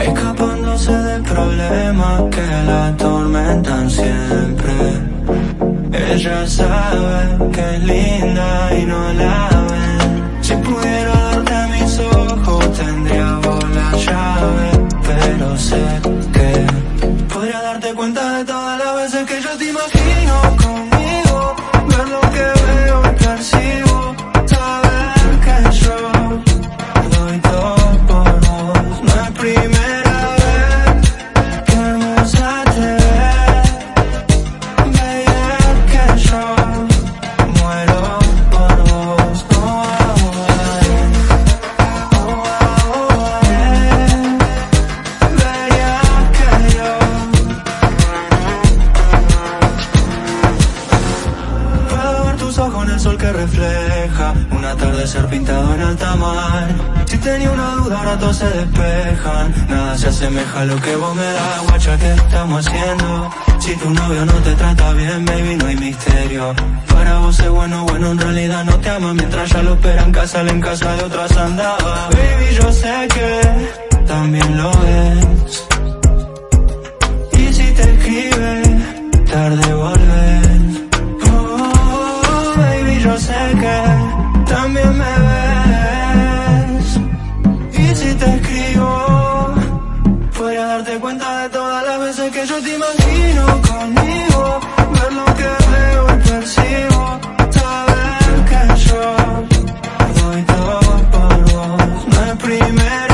Escapándose del problema que la atormentan siempre. Ella sabe que es linda y no la ven. Si pudiera darte mis ojos, tendría vos la llave. Pero sé que podría darte cuenta de todas las veces que yo te imagino conmigo. Sol que refleja Un atardecer pintado en alta mar. Si tenía una duda ahora todos se despejan. Nada se asemeja a lo que vos me das Guacha, ¿qué estamos haciendo? Si tu novio no te trata bien, baby, no hay misterio. Para vos es bueno, bueno, en realidad no te ama. Mientras ya lo esperan casa, en casa de otras andaba. Baby, yo sé que también lo es yo te imagino conmigo, ver lo que veo y percibo, saber que yo doy todo por vos, no es primero.